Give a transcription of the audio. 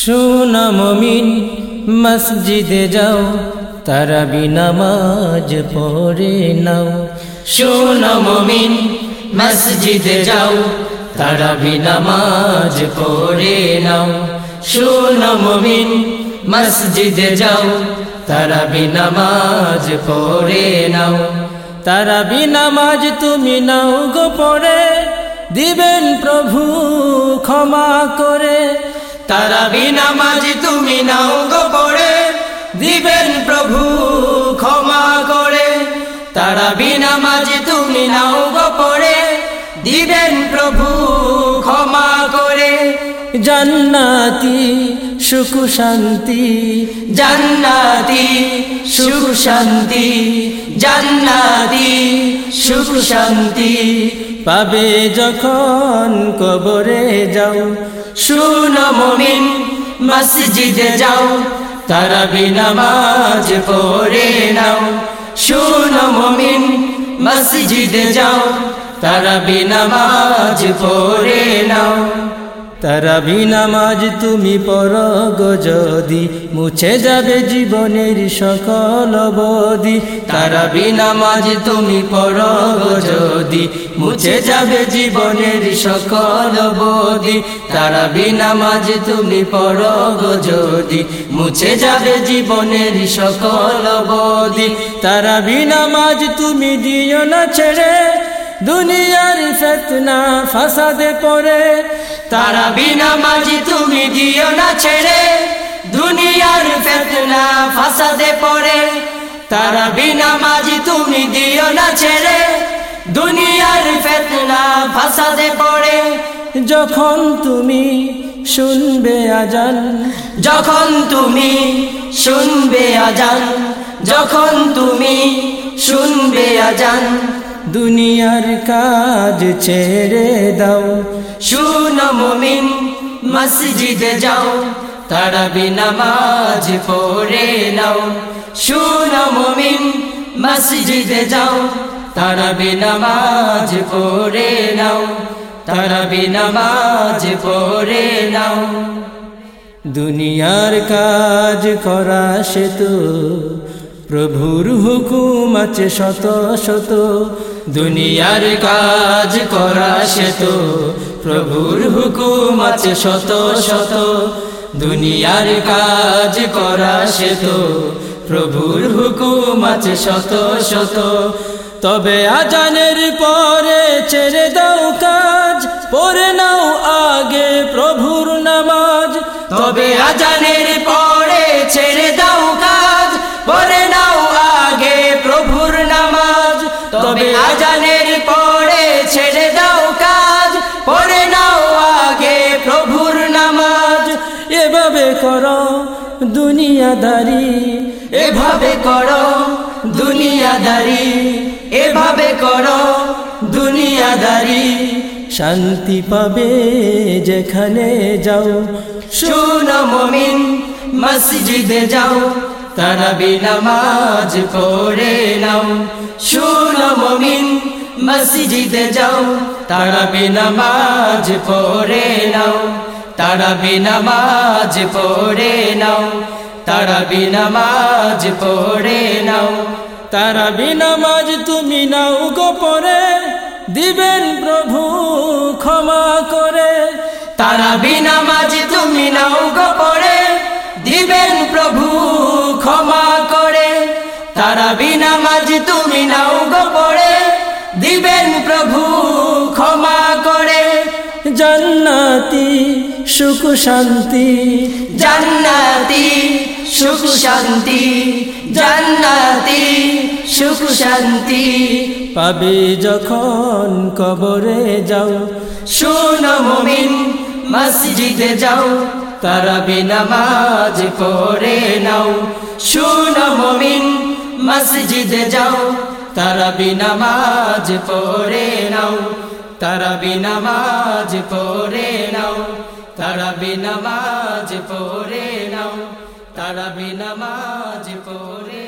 সুনামমিন মসজিদে যাও তারা নামাজ পড়ে নাও। সুনামমিন মসজিদে যাও তারা নামাজ পড়ে নাও। সুনামমিন মসজিদে যাও তারা নামাজ পড়ে নাও। তারা নামাজ তুমি নাও গো পড়ে, দিবেন প্রভু ক্ষমা করে। তারা নামাজ তুমি নাও গো পড়ে দিবেন প্রভু ক্ষমা করে। তারা নামাজ তুমি নাও জান্নাতি সুখ শান্তি, জান্নাতি সুখ শান্তি, জান্নাতি সুখ শান্তি পাবে যখন কবরে যাও। শুনো মমিন, মসজিদে যাও তারা নামাজ পড়ে নাও। শুনো মমিন, মসজিদে যাও তারা নামাজ পড়ে নাও। তারা নামাজ তুমি পর যদি, মুছে যাবে জীবনের সকল বদি তারা নামাজ তুমি পর যদি, মুছে যাবে জীবনের সকল বদি তারা নামাজ তুমি পর যদি, মুছে যাবে জীবনের সকল বদি তারা নামাজ তুমি দিও না ছেড়ে দুনিয়ার ফেতনা ফাসাদে পড়ে। তারা বিনামাজি তুমি দিও না ছেড়ে। দুনিয়ার ফেতনা ফাসাদে পড়ে। তারা বিনামাজি তুমি দিও না ছেড়ে। দুনিয়ার ফেতনা ফাসাদে পড়ে। যখন তুমি শুনবে আজান, যখন তুমি শুনবে আজান, যখন তুমি শুনবে আজান দুনিয়ার কাজ ছেড়ে দাও। শুনো মুমিন মসজিদে যাও তারা নামাজ পড়ে নাও। শুনো মুমিন মসজিদে যাও তারা নামাজ পড়ে নাও। তারা নামাজ পড়ে নাও। দুনিয়ার কাজ করা সে তো প্রভুর হুকুম আছে শত শত, দুনিয়ার কাজ করা সে তো প্রভুর হুকুম আছে শত শত, দুনিয়ার কাজ করা সে তো প্রভুর হুকুম আছে শত শত, তবে আজানের পরে ছেড়ে দাও কাজ পরে নাও আগে প্রভুর নামাজ। তবে আজানের দুনিয়াদারি। এভাবে করো, দুনিয়াদারি। এভাবে করো, দুনিয়াদারি। শান্তি পাবে যেখানে যাও। শুনো মমিন মসজিদে যাও। তারা নামাজ পড়ে নাও। শুনো মমিন মসজিদে যাও। তারা নামাজ পড়ে নাও। তারা নামাজ পড়ে নাও তারা নামাজ পড়ে নাও। তারা নামাজ তুমি নাও গো পরে, দিবেন প্রভু ক্ষমা করে। তারা নামাজ তুমি নাও গো পরে, দিবেন প্রভু ক্ষমা করে। তারা নামাজ তুমি নাও গো পরে, দিবেন প্রভু ক্ষমা করে। জান্নাতি সুখ শান্তি। জান্নাতি সুখ শান্তি। জান্নাতি সুখ শান্তি। পাবে যখন কবরে যাও। শুনো মুমিন মসজিদে যাও। তারা নামাজ পড়ে নাও। শুনো মুমিন মসজিদে যাও। তারা নামাজ পড়ে নাও। তারা নামাজ পড়ে নাও। তারা বিনামাজ পড়ে নাও তারা বিনামাজ পড়ে